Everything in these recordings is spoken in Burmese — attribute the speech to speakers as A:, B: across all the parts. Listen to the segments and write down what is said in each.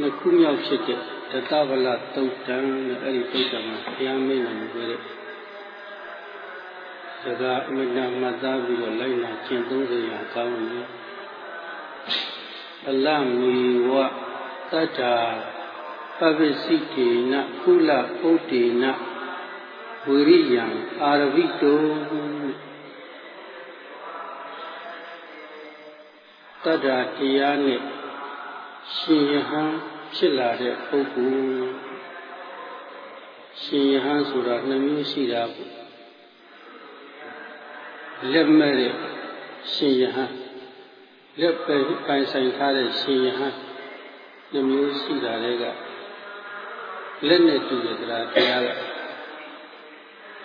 A: နှစ်ခုမြောက်ဖြစ်တဲ့တတဗလတုတ်တံနဲ့အဲ့ဒီတုတ်တံမှာဘုရားမင်းတော်မူခဲ့တဲ့စကားအမြဲတမ်းမှတ်သားပြီးတော့လိုက်နာကျင့်သုံးစေရကောင်းတယ်အလမီဝတတ္တာပပ္ပစိတေနကုလပုတ်တေနဝိရိယံအာရဝိတောတတ္တာတရားနဲ့ ရှင်ယဟန်ဖြစ်လာတဲ့ပုဂ္ဂိုလ်ရှင်ယဟန်ဆိုတာနှမျိုးရှိတာပေါ့လက်မဲ့တဲ့ရှင်ယဟန်လက်ပဲပိုင်ဆိုင်ထားတဲ့ရှင်ယဟန်နှမျိုးရှိတာတွေကလက်နဲ့တူတဲ့တရားတရားက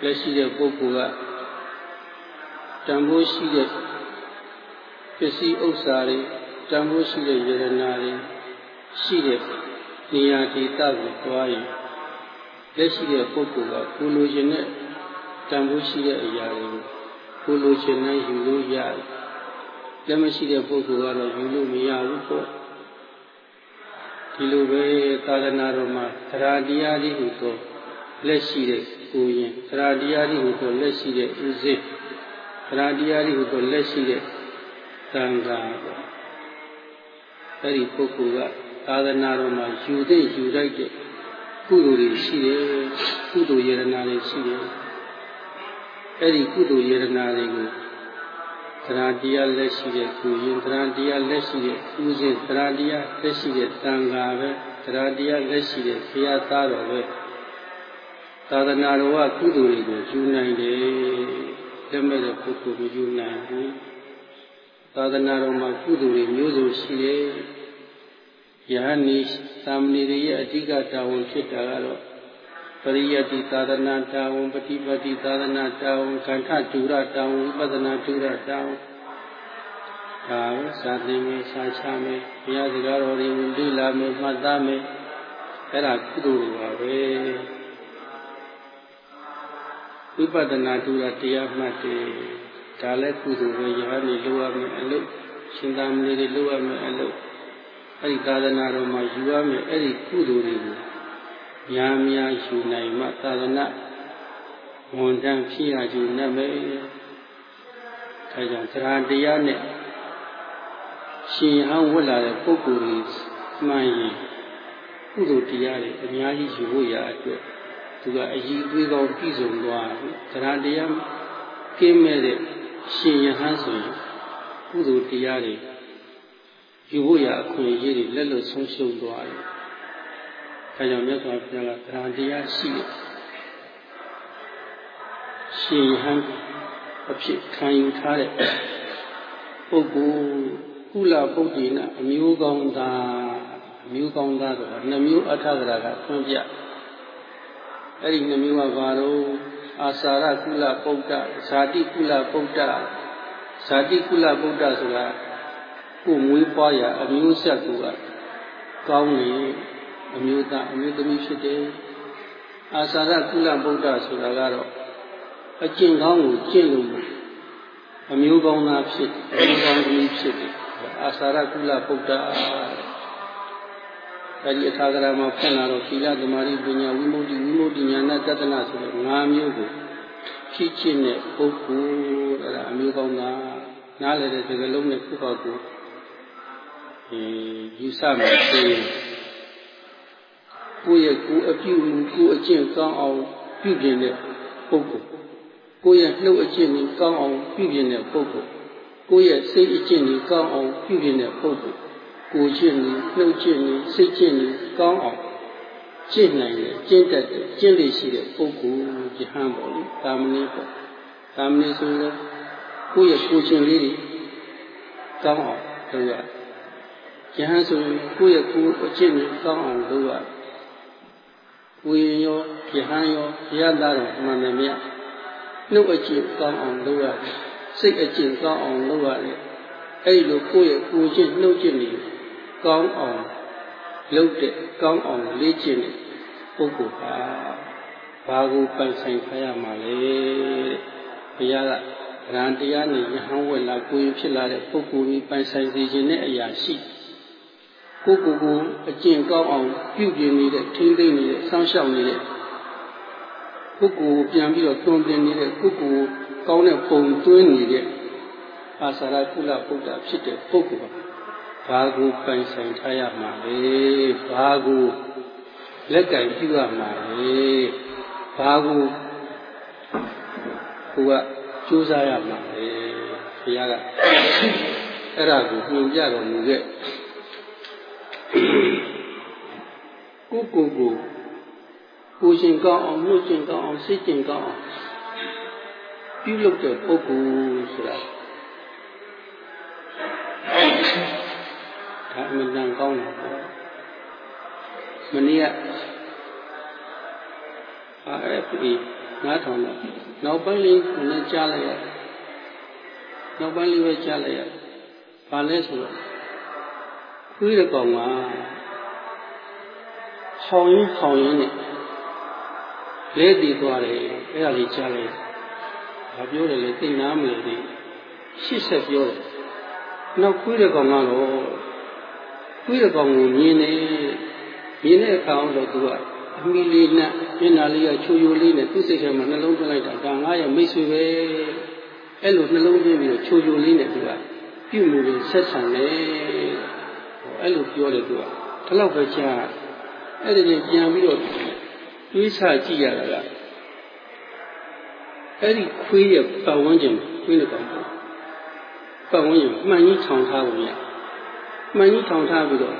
A: လက်ရှိတဲ့ပုဂ္ဂိုလ်ကတန်ဖိုးရှိတဲ့ပစ္စည်းဥစ္စာတွေတန်ဖိုးရှိတဲ့ယရနာတွေ ရှိတဲ့နေရာဒေသကိုသွားရင်လက်ရှိတဲ့ပုဂ္ဂိုလ်ကကိုလိုချင်တဲ့တန်ဖိုးရှိတဲ့အရာတွေကိုကိုလိုချင်တဲ့ယူလို့ရတယ်လက်မရှိတဲ့ပုဂ္ဂိုလ်ကတော့ယူလို့မရဘူးပေါ့ဒီလိုပဲသာသနာတော်မှာသရာတရားတွေဟူသောလက်ရှိတဲ့ကိုရင်သရာတရားတွေဟူသောလက်ရှိတဲ့ဥစဉ်သရာတရားတွေဟူသောလက်ရှိတဲ့သံဃာပေါ့အဲ့ဒီပုဂ္ဂိုလ်က သာသနာတော်မှာယူသိယူလိုက်တဲ့ကုသိုလ်တွေရှိတယ်ကုသိုလ်ယရနာတွေရှိတယ်အဲ့ဒီကုသိုလ်ယရနာတွေကိုသရတရားလက်ရှိတဲ့ကိုရင်သရတရားလက်ရှိတဲ့ဥစဉ်သရတရားလက်ရှိတဲ့တန်ခါပဲသရတရားလက်ရှိတဲ့ဘုရားသားတော်ပဲသာသနာတော်ကကုသိုလ်တွေကိုယူနိုင်တယ်လက်မဲ့တဲ့ပုဂ္ဂိုလ်မယူနိုင်ဘူးသာသနာတော်မှာကုသိုလ်တွေမျိုးစုံရှိတယ် ယဟန်နီသာမဏေတွေရဲ့အဓိကတာဝန်ဖြစ်တာကတော့ပရိယတိသာသနာတာဝန်ပฏิပတ်တိသာသနာတာဝန်ခန္ဓာဒုရတာဝန်ဝိပဿနာဒုရတာဝန်ဒါပဲစာသင်မယ်စာချမယ်ဘုရားစကားတော်တွေကိုလေ့လာမယ်မှတ်သားမယ်အဲ့ဒါကုသိုလ်တွေပါပဲဝိပဿနာဒုရတရားမှတ်တယ်ဒါလည်းကုသိုလ်ပဲယဟန်နီလိုရမယ်အလုပ်ရှင်သာမဏေတွေလိုရမယ်အလုပ် အဲ့ဒီသာသနာတော်မှာယူရမယ်အဲ့ဒီကုသိုလ်တွေကိုများများယူနိုင်မှသာသနာဝန်တန်းဖြစ်ရခြင်းနဲ့ပဲဒါကြောင့်သရတရားနဲ့ရှင်ဟောင်းဝတ်လာတဲ့ပုဂ္ဂိုလ်ကြီးမှန်ရင်ကုသိုလ်တရားတွေအများကြီးယူဖို့ရအတွက်သူကအည်သွေးကောင်းပြည့်စုံသွားတယ်သရတရားကင်းမဲ့တဲ့ရှင်ယဟန်ဆိုရင်ကုသိုလ်တရားတွေ ယူဖို့ရအခွင့်အရေးတွေလက်လွတ်ဆုံးရှုံးသွားတယ်။ဒါကြောင့်မြတ်စွာဘုရားကသံတရားရှိတယ်။ရှင်ဟန်အဖြစ်ခံယူထားတဲ့ပုဂ္ဂိုလ်ကုလပုဒ္ဒေနအမျိုးကောင်းသားအမျိုးကောင်းသားဆိုတာနှမျိုးအထကရာကဖွင့်ပြအဲ့ဒီနှမျိုးကဘာလို့အာစာရကုလပုဒ္ဒဇာတိကုလပုဒ္ဒဇာတိကုလပုဒ္ဒဆိုတာ ကိုမွေးပွားရာအမျိုးဆက်ကူကကောင်းနေအမျိုးသားအမျိုးသမီးဖြစ်တယ်အာသာရကုလဗုဒ္ဓဆိုတာကတော့အကျင့်ကောင်းကိုကျင့်လို့အမျိုးကောင်းသားဖြစ်အမျိုးကောင်းသမီးဖြစ်တယ်အာသာရကုလဗုဒ္ဓအဲဒီအခါကရမှာဖွင့်လာတော့သီလသမารိပညာဝိမု ക്തി ဝိမု ക്തി ဉာဏတတနာဆိုတဲ့၅မျိုးကိုဖြစ်ခြင်းတဲ့ပုဂ္ဂိုလ်အဲ့ဒါအမျိုးကောင်းသားနားလည်တဲ့စကားလုံးနဲ့ခုပါကိုယူ ဆမယ်ဆိုရင်ကိုယ့်ရဲ့ကိုယ်အပြုမူကိုယ်အကျင့်ကောင်းအောင်ပြုပြင်တဲ့ပုဂ္ဂိုလ်ကိုယ့်ရဲ့နှုတ်အကျင့်ကိုကောင်းအောင်ပြုပြင်တဲ့ပုဂ္ဂိုလ်ကိုယ့်ရဲ့စိတ်အကျင့်ကိုကောင်းအောင်ပြုပြင်တဲ့ပုဂ္ဂိုလ်ကိုယ်ကျင့်ကိုနှုတ်ကျင့်ကိုစိတ်ကျင့်ကိုကောင်းအောင်ကျင့်နိုင်တဲ့ကျင့်တတ်တဲ့ကျင့်လေရှိတဲ့ပုဂ္ဂိုလ်ယဟန်ပေါ့လေတာမဏေပေါ့တာမဏေဆိုရင်ကိုယ့်ရဲ့ကိုယ်ကျင့်လေးတွေကောင်းအောင်လုပ်ရယ ဟန်ဆိုရင်ကိုယ့်ရဲ့ကိုယ်အကျင့်ကိုကောင်းအောင်လုပ်ရကိုယ်ရောယဟန်ရောဘုရားသားတော်မှန်တယ်မြတ်နှုတ်အကျင့်ကောင်းအောင်လုပ်ရတယ်စိတ်အကျင့်ကောင်းအောင်လုပ်ရတယ်အဲ့ဒီလိုကိုယ့်ရဲ့ကိုယ်ကျင့်နှုတ်ကျင့်တွေကောင်းအောင်လုပ်တဲ့ကောင်းအောင်လေ့ကျင့်တဲ့ပုဂ္ဂိုလ်ဟာဘာကိုပိုင်ဆိုင်ခရမှာလဲဘုရားကရန်တရားနဲ့ယဟန်ဝက်လာကိုယ်ဖြစ်လာတဲ့ပုဂ္ဂိုလ်ကြီးပိုင်ဆိုင်စေခြင်းနဲ့အရာရှိ ကိုကိုကိုအကျင့်ကောင်းအောင်ပြုပြင်နေတဲ့ထိမ့်သိမ့်နေတဲ့စောင့်ရှောက်နေတဲ့ကိုကိုပြန်ပြီးတော့တွန်းတင်နေတဲ့ကိုကိုကောင်းတဲ့ပုံသွင်းနေတဲ့အာသရကုလပုဒ်တာဖြစ်တဲ့ပုဂ္ဂိုလ်ဘာကိုပိုင်ဆိုင်ထားရမှာလဲဘာကိုလက်ကင်ပြုရမှာလဲဘာကိုကိုကကြိုးစားရမှာလေဘုရားကအဲ့ဒါကိုညွှန်ပြတော်မူခဲ့ ကိုကိုကိုကိုရှင်ကောင်းအောင်နှုတ်ရှင်ကောင်းအောင်စိတ်ရှင်ကောင်းအောင်ပြုလုပ်တဲ့ပုဂ္ဂိုလ်ဆိုတာဒါအမှန်တန်ကောင်းတာပေါ့မနေ့ကအဲ့ဒီနားထောင်တော့နောက်ပိုင်းလေးကိုလည်းကြားလိုက်ရနောက်ပိုင်းလေးပဲကြားလိုက်ရဘာလဲဆိုတော့ ခွေးတဲ့ကောင်ကဟောင်းရင်ဟောင်းရင်နဲ့လဲတည်သွားတယ်အဲ့ဒါလေးကြားလိုက်ဘာပြောတယ်လဲသိနာမလို့ဒီရှစ်ဆက်ပြောတယ်နောက်ခွေးတဲ့ကောင်ကတော့ခွေးတဲ့ကောင်ကိုမြင်တယ်မြင်တဲ့အခါတော့သူကအမီလေးနဲ့မျက်နှာလေးကချိုချိုလေးနဲ့သူ့စိတ်ထဲမှာနှလုံးသွင်းလိုက်တာဒါငါရဲ့မိတ်ဆွေပဲအဲ့လိုနှလုံးသွင်းပြီးတော့ချိုချိုလေးနဲ့သူကပြုမှုတွေဆက်ဆံတယ် အဲ့လိုပြောတယ်သူကဒီလောက်ပဲကြားအဲ့ဒီပြန်ပြီးတော့တွေးဆကြည့်ရတာကအဲ့ဒီခွေးရဲ့ပတ်ဝန်းကျင်ခွေးနဲ့ကောင်ပတ်ဝန်းကျင်မှန်ကြီးထောင်ထားလို့ရမှန်ကြီးထောင်ထားပြီးတော့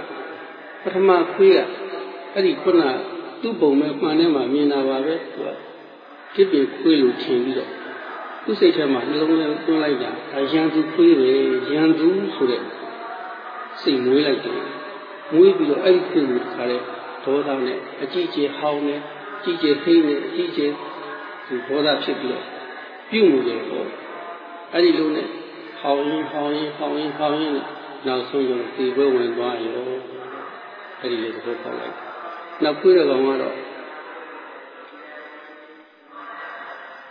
A: ပထမခွေးကအဲ့ဒီခုနသူ့ပုံမဲ့မှန်ထဲမှာမြင်တာပါပဲသူကတစ်ပင်ခွေးလို့ထင်ပြီးတော့သူ့စိတ်ထဲမှာနှလုံးထဲသွင်းလိုက်တာဒါရန်သူခွေးပဲရန်သူဆိုတဲ့ စိတ်မွေးလိုက်တယ်မွေးပြီးတော့အဲ့ဒီခွေးကိုခါတဲ့ဒေါသနဲ့အကြည့်ကျဟောင်းနဲ့ကြည့်ကျဟိနဲ့အကြည့်ကျဒီဒေါသဖြစ်ပြီးတော့ပြုတ်မှုတယ်ပေါ့အဲ့ဒီလိုနဲ့ဟောင်းရင်ဟောင်းရင်ဟောင်းရင်ဟောင်းရင်နောက်ဆုံးတော့ဒီဘဝဝင်သွားရောအဲ့ဒီလေးသဘောပေါက်လိုက်နောက်ခွေးတဲ့ကောင်ကတော့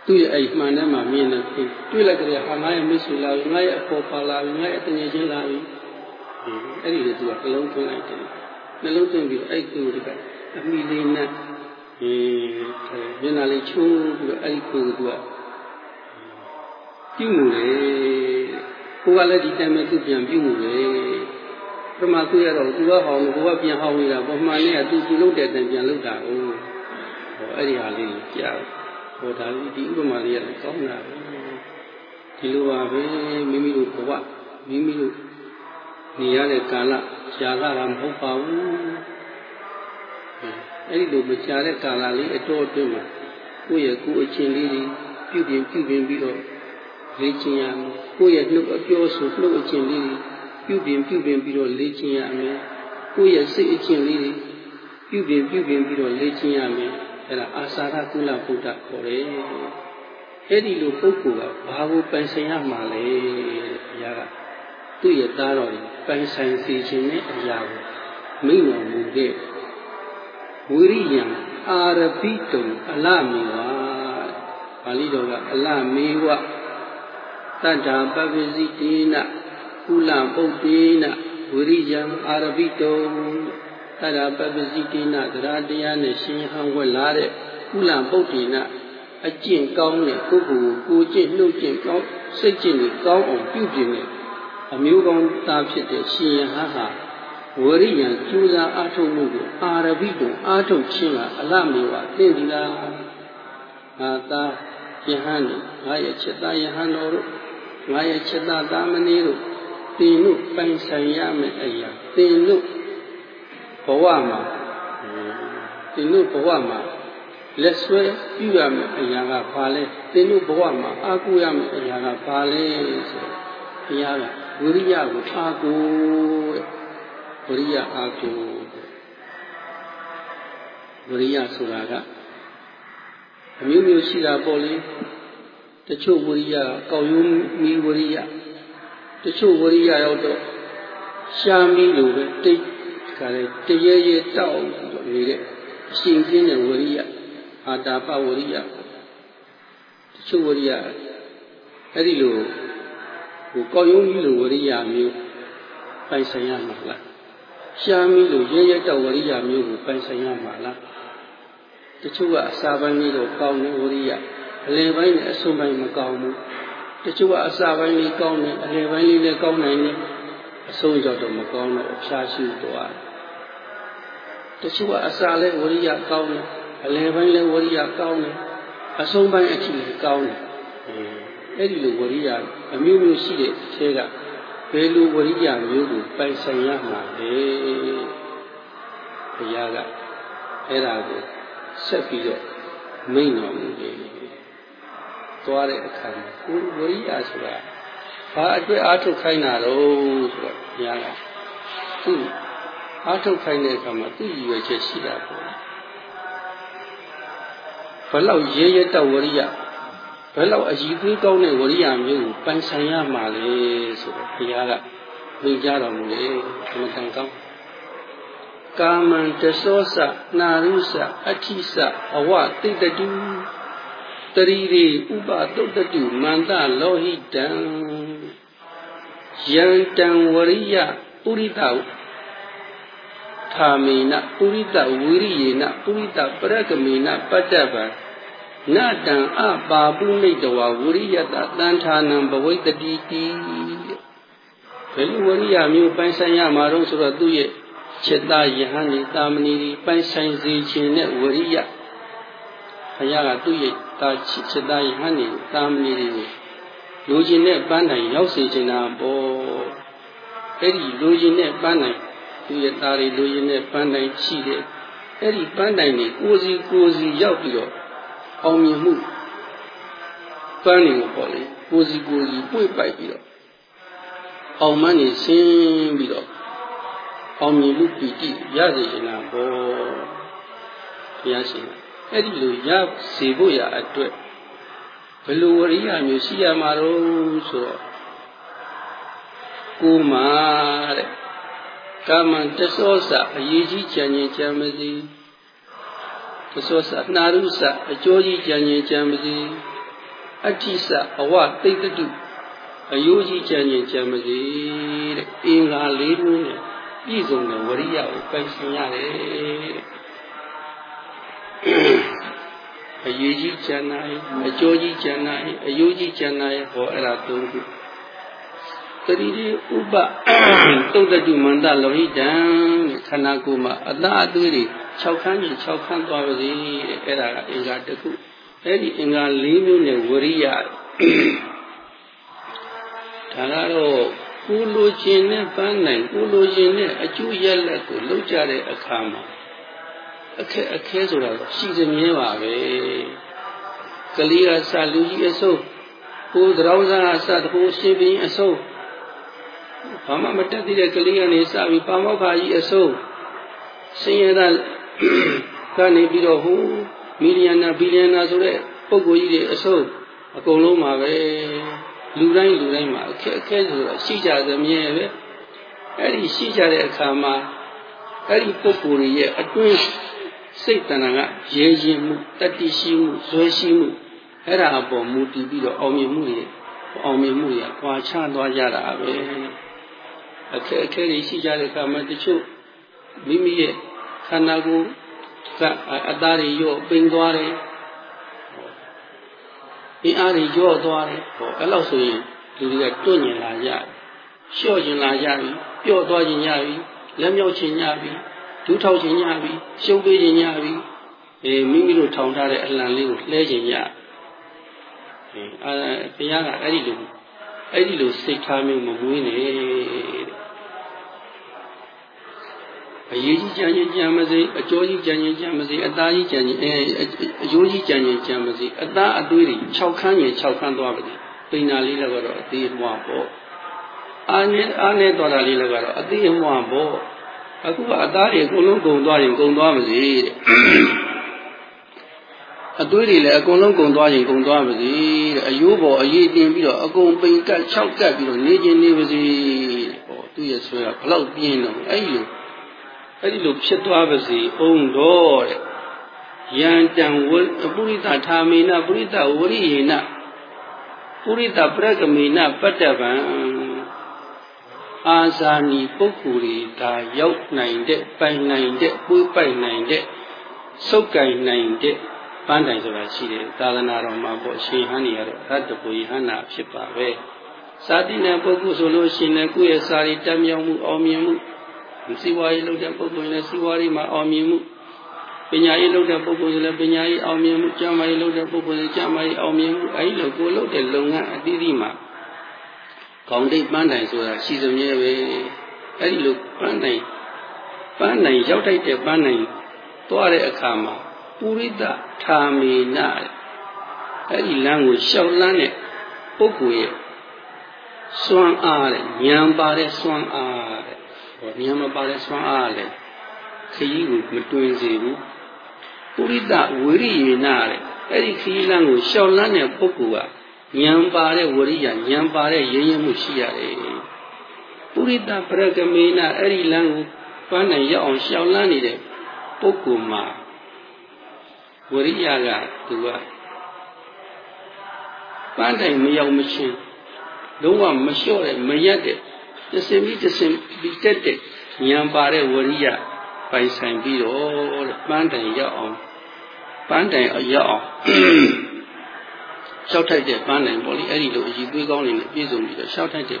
A: သူ့ရဲ့အဲ့မှန်ထဲမှာမြင်တယ်တွေ့လိုက်ကြတဲ့ဟာငါရဲ့မိတ်ဆွေလာပြီငါရဲ့အဖေပါလာပြီငါရဲ့အတငယ်ချင်းလာပြီ အဲ့ဒီလေသူကနှလုံးသွင်းလိုက်တယ်နှလုံးသွင်းပြီးအဲ့ဒီသူကအမိလေးနဲ့အေးမျက်နှာလေးချိုးပြီးတော့အဲ့ဒီကိုသူကပြုမှုလေကိုကလည်းဒီတိုင်မဲ့သူပြန်ပြုမှုလေပထမသူရတော့သူကဟောင်းကိုကပြန်ဟောင်းနေတာပထမနေ့ကသူသူလုပ်တဲ့တိုင်ပြန်လုပ်တာဟုတ်ဟောအဲ့ဒီဟာလေးကြားဟောဒါလေးဒီဥပမာလေးကကောင်းတာဒီလိုပါပဲမိမိတို့ဘဝမိမိတို့ နေရတဲ့ကာလကြာလာတာမဟုတ်ပါဘူးအဲ့ဒီလိုမကြာတဲ့ကာလလေးအတော်အတွင်းမှာကိုယ့်ရဲ့ကိုယ်အချင်းလေးတွေပြုပြင်ပြုပြင်ပြီးတော့လေ့ကျင့်ရမယ်ကိုယ့်ရဲ့နှုတ်အပြောဆိုနှုတ်အချင်းလေးတွေပြုပြင်ပြုပြင်ပြီးတော့လေ့ကျင့်ရမယ်ကိုယ့်ရဲ့စိတ်အချင်းလေးတွေပြုပြင်ပြုပြင်ပြီးတော့လေ့ကျင့်ရမယ်အဲ့ဒါအာစာရကုလဗုဒ္ဓခေါ်တယ်အဲ့ဒီလိုပုဂ္ဂိုလ်ကဘာကိုပိုင်ဆိုင်ရမှာလဲဘုရားကသူ့ရဲ့သားတော်ကြီး ပိုင်ဆိုင်စေခြင်းနဲ့အရာကိုမိန့်တော်မူတဲ့ဝိရိယံအာရပိတုံအလမေဝပါဠိတော်ကအလမေဝတတ္တာပပ္ပစီတေနကုလပုတ်တေနဝိရိယံအာရပိတုံတတ္တာပပ္ပစီတေနသရတရားနဲ့ရှင်ဟန်ဝက်လာတဲ့ကုလပုတ်တေနအကျင့်ကောင်းတဲ့ပုဂ္ဂိုလ်ကိုကျင့်နှုတ်ကျင့်ကောင်းစိတ်ကျင့်ကိုကောင်းအောင်ပြုပြင်တဲ့ အမျိုးကောင်းသားဖြစ်တဲ့ရှင်ယဟဟာဝရိယံကျူးစာအာထုတ်မှုကိုအာရဘိတုအာထုတ်ခြင်းကအလမေဝသင်ဒီလားငါသားယဟန်တို့ငါရဲ့ချက်သားယဟန်တော်တို့ငါရဲ့ချက်သားသားမဏီတို့သင်တို့ပိုင်ဆိုင်ရမယ့်အရာသင်တို့ဘဝမှာသင်တို့ဘဝမှာလက်ဆွဲပြုရမယ့်အရာကဘာလဲသင်တို့ဘဝမှာအာကိုရမယ့်အရာကဘာလဲဆိုဘုရားက ဝိရိယကိုအာကိုတဲ့ဝရိယအာကိုဝရိယဆိုတာကအမျိုးမျိုးရှိတာပေါ့လေတချို့ဝရိယကောက်ရုံးမီဝရိယတချို့ဝရိယရောက်တော့ရှာမီလိုပဲတိတ်ခါလေတရေရေတောက်နေတဲ့အရှင်ကျင်းတဲ့ဝရိယအာတာပဝရိယတချို့ဝရိယအဲ့ဒီလို ဟိုကောက်ရုံးကြီးလိုဝရိယမျိုးပိုင်ဆိုင်ရမှာလားရှားမိလို့ရဲရဲတောက်ဝရိယမျိုးကိုပိုင်ဆိုင်ရမှာလားတချို့ကအစာပိုင်းလေးတော့ကောင်းတယ်ဝရိယအလယ်ပိုင်းနဲ့အဆုံးပိုင်းမကောင်းဘူးတချို့ကအစာပိုင်းလေးကောင်းတယ်အလယ်ပိုင်းလေးလည်းကောင်းနိုင်တယ်အဆုံးကြောင့်တော့မကောင်းတော့အဖျားရှိသွားတယ်တချို့ကအစာလည်းဝရိယကောင်းတယ်အလယ်ပိုင်းလည်းဝရိယကောင်းတယ်အဆုံးပိုင်းအထိလည်းကောင်းတယ် အဲ့ဒီလိုဝရိယအမျိုးမျိုးရှိတဲ့အဲကဘယ်လိုဝရိယမျိုးကိုပိုင်ဆိုင်ရမှာလဲဘုရားကအဲ့ဒါကိုဆက်ပြီးတော့မိန့်တော်မူတယ်သွားတဲ့အခါမှာကိုဝရိယဆိုတာဘာအတွက်အားထုတ်ခိုင်းတာတော့ဆိုတော့ဘုရားကသူ့အားထုတ်ခိုင်းတဲ့အခါမှာသူ့ရည်ရွယ်ချက်ရှိတာပေါ့ဘလောက်ရဲရဲတောက်ဝရိယ ဘယ်လောက်အည်သွေးကောင်းတဲ့ဝရိယမျိုးကိုပိုင်ဆိုင်ရမှာလဲဆိုတော့ဘုရားကမိန့်ကြတော်မူတယ်အမှန်တန်ကောင်းကာမံတသောစနာရုစအဋ္ဌိစအဝတိတတုတရီရိဥပတုတတုမန္တလောဟိတံယံတံဝရိယပုရိတထာမေနပုရိတဝိရိယေနပုရိတပရကမေနပတ္တဗံ နတံအပါပုမိတဝဝရိယတတန်ဌာနံဘဝိတတိတိဘယ်လိုဝရိယမျိုးပိုင်ဆိုင်ရမှာတော့ဆိုတော့သူ့ရဲ့จิตตယဟန်ဒီတာမဏီဒီပိုင်ဆိုင်စေခြင်းနဲ့ဝရိယဘုရားကသူ့ရဲ့တာจิตตယဟန်ဒီတာမဏီဒီကိုလူကျင်တဲ့ပန်းတိုင်ရောက်စေခြင်းတာပေါ့အဲ့ဒီလူကျင်တဲ့ပန်းတိုင်သူ့ရဲ့သားတွေလူကျင်တဲ့ပန်းတိုင်ရှိတဲ့အဲ့ဒီပန်းတိုင်ကိုကိုစီကိုစီရောက်ပြီးတော့ အောင်မြင်မှုပန်းနေကိုပေါ့လေကိုစီကိုစီပွေ့ပိုက်ပြီးတော့အောင်မန်းနေဆင်းပြီးတော့အောင်မြင်မှုပီတိရစေချင်တာဘောဘုရားရှင်အဲ့ဒီလိုရစေဖို့ရအတွက်ဘယ်လိုဝရိယမျိုးရှိရမှာတော့ဆိုတော့ကိုမာတဲ့ကာမတသောစအရေးကြီးကြံရင်ကြံမစီ တသောစနာရုစအကျိုးကြီးကြံရင်ကြံမစီအဋ္ဌိစအဝတိတ်တုအယိုးကြီးကြံရင်ကြံမစီတဲ့အင်္ဂါလေးမျိုးနဲ့ပြည့်စုံတဲ့ဝရိယကိုပိုင်ရှင်ရတယ်အရေးကြီးကျန်နိုင်အကျိုးကြီးကျန်နိုင်အယိုးကြီးကျန်နိုင်ဟောအဲ့ဒါသုံးခုတတိတိဥပတုတ်တုမန္တလောဟိတံခန္ဓာကိုယ်မှာအသာအသွေးတွေ 6ခန်းကြီး6ခန်းသွားပါစေအဲ့ဒါကအင်္ဂါတစ်ခုအဲ့ဒီအင်္ဂါ၄မျိုးနဲ့ဝရိယဒါကတော့ကိုလိုချင်တဲ့ပန်းနိုင်ကိုလိုချင်တဲ့အကျိုးရလက်ကိုလောက်ကြတဲ့အခါမှာအခက်အခဲဆိုတာရှိစမြဲပါပဲကလေးကစလူကြီးအစိုးကိုသရောင်းစားအစတကိုရှင်ပင်အစိုးဘာမှမတက်သေးတဲ့ကလေးကနေစပြီးပါမောက္ခကြီးအစိုးဆင်းရဲတာ ကနေပြီးတော့ဟိုမီလီယံနာဘီလီယံနာဆိုတဲ့ပုံကိုကြီးတွေအစိုးအကုန်လုံးပါပဲလူတိုင်းလူတိုင်းမှာအခက်အခဲဆိုတာရှိကြသမြဲပဲအဲ့ဒီရှိကြတဲ့အခါမှာအဲ့ဒီပုဂ္ဂိုလ်ရဲ့အတွင်းစိတ်တဏ္ဍာကရဲရင်မှုတတိရှိမှုဇွဲရှိမှုအဲ့ဒါအပေါ်မူတည်ပြီးတော့အောင်မြင်မှုတွေအောင်မြင်မှုတွေကွာခြားသွားကြတာပဲအခက်အခဲတွေရှိကြတဲ့အခါမှာတချို့မိမိရဲ့ ခန္ဓာကိုယ်ကအသားတွေရော့ပိန်သွားတယ်အင်းအားတွေကြော့သွားတယ်ဟောအဲ့လောက်ဆိုရင်လူတွေကတွန့်ညင်လာကြလျှော့ကျင်လာကြပြီပျော့သွားခြင်းရပြီလက်မြောက်ခြင်းရပြီဒူးထောက်ခြင်းရပြီရှုပ်ပေးခြင်းရပြီအဲမိမိတို့ထောင်ထားတဲ့အလံလေးကိုလှဲခြင်းရအဲဘုရားကအဲ့ဒီလိုအဲ့ဒီလိုစိတ်ထားမျိုးမမွေးနဲ့ အရေးကြီးကြံရင်ကြံမစေအကျိုးကြီးကြံရင်ကြံမစေအသားကြီးကြံရင်အဲအကျိုးကြီးကြံရင်ကြံမစေအသားအသွေးတွေ6ခန်းရင်6ခန်းသွားပါစေပိန်နာလေးလည်းကတော့အသေးအမွားပေါ့အာနဲ့အာနဲ့တော်တာလေးလည်းကတော့အသေးအမွားပေါ့အခုကအသားတွေအကုန်လုံးကုန်သွားရင်ကုန်သွားပါစေတဲ့အသွေးတွေလည်းအကုန်လုံးကုန်သွားရင်ကုန်သွားပါစေတဲ့အယိုးပေါ်အရေးတင်ပြီးတော့အကုန်ပိန်ကတ်၆ကတ်ပြီးတော့နေခြင်းနေပါစေဟောသူ့ရဲ့ဆွဲကဘလောက်ပြင်းတော့အဲ့ဒီလို အဲ့ဒီလိုဖြစ်သွားပါစေအောင်တော့တဲ့ယံတံဝပုရိသထာမေနပုရိသဝရိယေနပုရိသပရကမေနပတ္တဗံအာဇာနည်ပုဂ္ဂိုလ်တွေဒါရောက်နိုင်တဲ့ပိုင်နိုင်တဲ့ပွေးပိုင်နိုင်တဲ့စုပ်ကင်နိုင်တဲ့ပန်းတိုင်ဆိုတာရှိတယ်သာသနာတော်မှာပေါ့ရှင်ဟန်ကြီးကတော့ရတ္တပူယဟနာဖြစ်ပါပဲစာတိနဲ့ပုဂ္ဂိုလ်ဆိုလို့ရှိရင်ကိုယ့်ရဲ့စာရီတက်မြောက်မှုအောင်မြင်မှု စီဝါရေးလုပ်တဲ့ပုဂ္ဂိုလ်နဲ့စီဝါရေးမှာအောင်မြင်မှုပညာရေးလုပ်တဲ့ပုဂ္ဂိုလ်ဆိုလည်းပညာရေးအောင်မြင်မှုကျမ်းမာရေးလုပ်တဲ့ပုဂ္ဂိုလ်ဆိုကျမ်းမာရေးအောင်မြင်မှုအဲဒီလိုကိုလုပ်တဲ့လုပ်ငန်းအသီးသီးမှာကောင်းတိတ်ပန်းတိုင်ဆိုတာရှိစုံရဲ့ပဲအဲဒီလိုပန်းတိုင်ပန်းတိုင်ရောက်တိုက်တဲ့ပန်းတိုင်သွားတဲ့အခါမှာပုရိသထာမေနအဲ့ဒီလမ်းကိုရှောက်လန်းတဲ့ပုဂ္ဂိုလ်ရဲ့စွမ်းအားတဲ့ဉာဏ်ပါတဲ့စွမ်းအားတဲ့ဟော ဉာဏ်မပါတဲ့စွမ်းအားလေခရီးကိုမတွင်စေဘူးပုရိသဝိရိယေနတဲ့အဲ့ဒီခရီးလမ်းကိုရှောက်လန်းတဲ့ပုဂ္ဂိုလ်ကဉာဏ်ပါတဲ့ဝရိယဉာဏ်ပါတဲ့ရင်းရမှုရှိရတယ်ပုရိသပရကမေနအဲ့ဒီလမ်းကိုပန်းနိုင်ရအောင်ရှောက်လန်းနေတဲ့ပုဂ္ဂိုလ်မှာဝရိယကသူကပန်းတိုင်မရောက်မချင်းလုံးဝမလျှော့တဲ့မရက်တဲ့ တစင်ပြီးတစင်ပြီးတက်တဲ့ဉာဏ်ပါတဲ့ဝရိယပိုင်ဆိုင်ပြီးတော့တဲ့ပန်းတိုင်ရောက်အောင်ပန်းတိုင်ရောက်အောင်ရှောက်ထိုက်တဲ့ပန်းတိုင်ပေါ့လေအဲ့ဒီလိုအည်သွေးကောင်းနေနဲ့ပြည့်စုံပြီးတော့ရှောက်ထိုက်တဲ့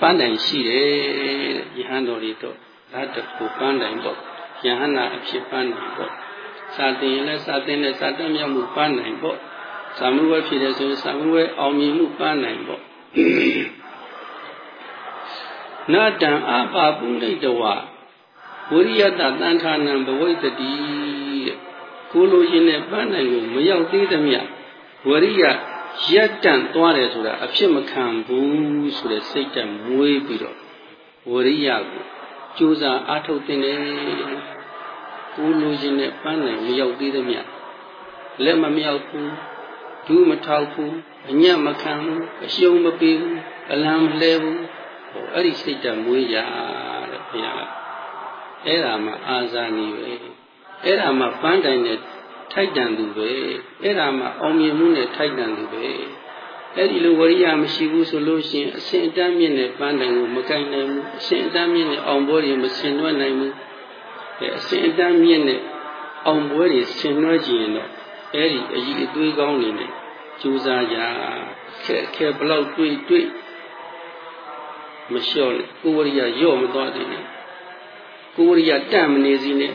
A: ပန်းတိုင်ရှိတယ်တဲ့ယဟန်တော်တွေတော့ဒါတကူပန်းတိုင်ပေါ့ယဟနာအဖြစ်ပန်းတိုင်ပေါ့စာသင်ရင်လည်းစာသင်တဲ့စာတတ်မြောက်မှုပန်းနိုင်ပေါ့စာမှုဝဲဖြစ်တယ်ဆိုရင်စာမှုဝဲအောင်မြင်မှုပန်းနိုင်ပေါ့ နာတံအပါပုရိတဝဝိရိယတသံဌာနံဘဝိတတိတဲ့ကိုလိုရင်နဲ့ပန်းနိုင်ကိုမရောက်သေးသမျှဝရိယရက်တန့်သွားတယ်ဆိုတာအဖြစ်မခံဘူးဆိုတဲ့စိတ်တက်မွေးပြီးတော့ဝရိယကိုကြိုးစားအားထုတ်တင်တယ်ကိုလိုချင်တဲ့ပန်းနိုင်မရောက်သေးသမျှလက်မမြောက်ဘူးဒူးမထောက်ဘူးအညံ့မခံဘူးအရှုံးမပေးဘူးအလံမလဲဘူးဟို အဲ့ဒီစိတ်ဓာတ်မွေးရတဲ့ဘုရားအဲ့ဒါမှအာဇာနည်ပဲအဲ့ဒါမှပန်းတိုင်နဲ့ထိုက်တန်သူပဲအဲ့ဒါမှအောင်မြင်မှုနဲ့ထိုက်တန်သူပဲအဲ့ဒီလိုဝရိယမရှိဘူးဆိုလို့ရှိရင်အစဉ်အတန်းမြင့်တဲ့ပန်းတိုင်ကိုမကင်နိုင်ဘူးအစဉ်အတန်းမြင့်တဲ့အောင်ပွဲတွေမဆင်နွှဲနိုင်ဘူးအစဉ်အတန်းမြင့်တဲ့အောင်ပွဲတွေဆင်နွှဲကြည့်ရင်တော့အဲ့ဒီအကြီးအသွေးကောင်းနေနဲ့ကြိုးစားကြခက်ခဲဘလောက်တွေးတွေး မလျှော့နဲ့ကိုဝရိယရော့မသွားတယ်နဲ့ကိုဝရိယတန့်မနေစီနဲ့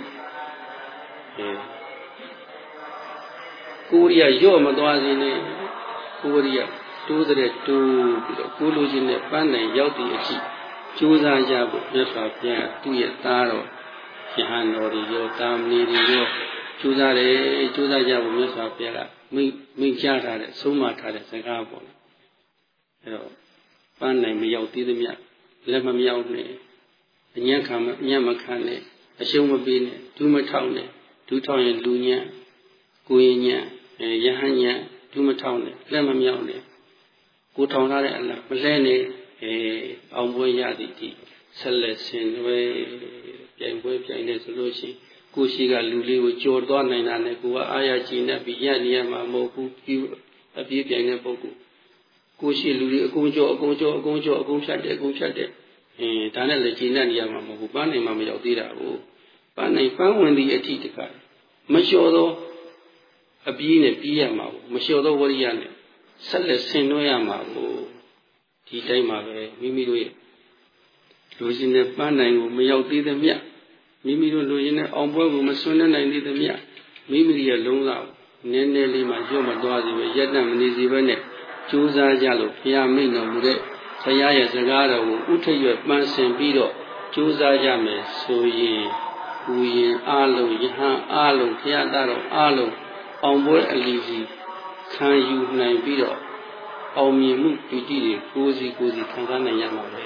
A: ကိုဝရိယရော့မသွားစီနဲ့ကိုဝရိယတိုးတဲ့တိုးပြီးတော့ကိုလိုချင်တဲ့ပန်းနိုင်ရောက်တဲ့အထိကြိုးစားကြဖို့မြတ်စွာဘုရားသူ့ရဲ့သားတော်ယဟန်တော်တွေရောတာမဏေတွေရောကြိုးစားတယ်ကြိုးစားကြဖို့မြတ်စွာဘုရားကမိမိကြားထားတဲ့ဆုံးမထားတဲ့စကားပေါ့အဲတော့ ပန်းနိုင်မရောက်သေးသမျှလက်မမြောက်နဲ့အညံ့ခံအညံ့မခံနဲ့အရှုံးမပေးနဲ့ဒူးမထောက်နဲ့ဒူးထောက်ရင်လူညံ့ကိုရင်ညံ့ရဟန်းညံ့ဒူးမထောက်နဲ့လက်မမြောက်နဲ့ကိုထောင်ထားတဲ့အလားမလဲနဲ့အဲအောင်ပွဲရသည်ဒီဆက်လက်ဆင်နွယ်ပြိုင်ပွဲပြိုင်နေဆိုလို့ရှိရင်ကိုရှိကလူလေးကိုကြော်သွားနိုင်တာနဲ့ကိုကအာရကြည်နဲ့ပြီးရနေရမှာမဟုတ်ဘူးပြုအပြေးပြိုင်တဲ့ပုဂ္ဂိုလ် ကိုရှိလူတွေအကုန်ကြော်အကုန်ကြော်အကုန်ကြော်အကုန်ဖြတ်တယ်အကုန်ဖြတ်တယ်အင်းဒါနဲ့လည်းကြည်နဲ့နေရမှာမဟုတ်ဘူးပန်းနိုင်မှမရောက်သေးတာကိုပန်းနိုင်ပန်းဝင်သည့်အထိတခါမလျှော်သောအပြေးနဲ့ပြေးရမှာကိုမလျှော်သောဝရိယနဲ့ဆက်လက်ဆင်နွှဲရမှာကိုဒီတိုင်းမှာပဲမိမိတို့ရဲ့လူရှင်တဲ့ပန်းနိုင်ကိုမရောက်သေးသမျှမိမိတို့လူရင်တဲ့အောင်ပွဲကိုမဆွနေနိုင်သေးသမျှမိမိရဲ့လုံးလောက်နည်းနည်းလေးမှညှို့မသွားစီပဲရက်တံမနေစီပဲနဲ့ ကြိုးစားကြလို့ဘုရားမိန့်တော်မူတဲ့ဘုရားရဲ့စကားတော်ကိုဥထိပ်ရွယ်ပန်းဆင်ပြီးတော့ကြိုးစားကြမယ်ဆိုရင်ဘူရင်အလုံးယဟန်အလုံးဘုရားသားတော်အလုံးအောင်ပွဲအလီစီခံယူနိုင်ပြီးတော့အောင်မြင်မှုပီတိတွေကိုယ်စီကိုယ်စီခံစားနိုင်ရမှာပဲ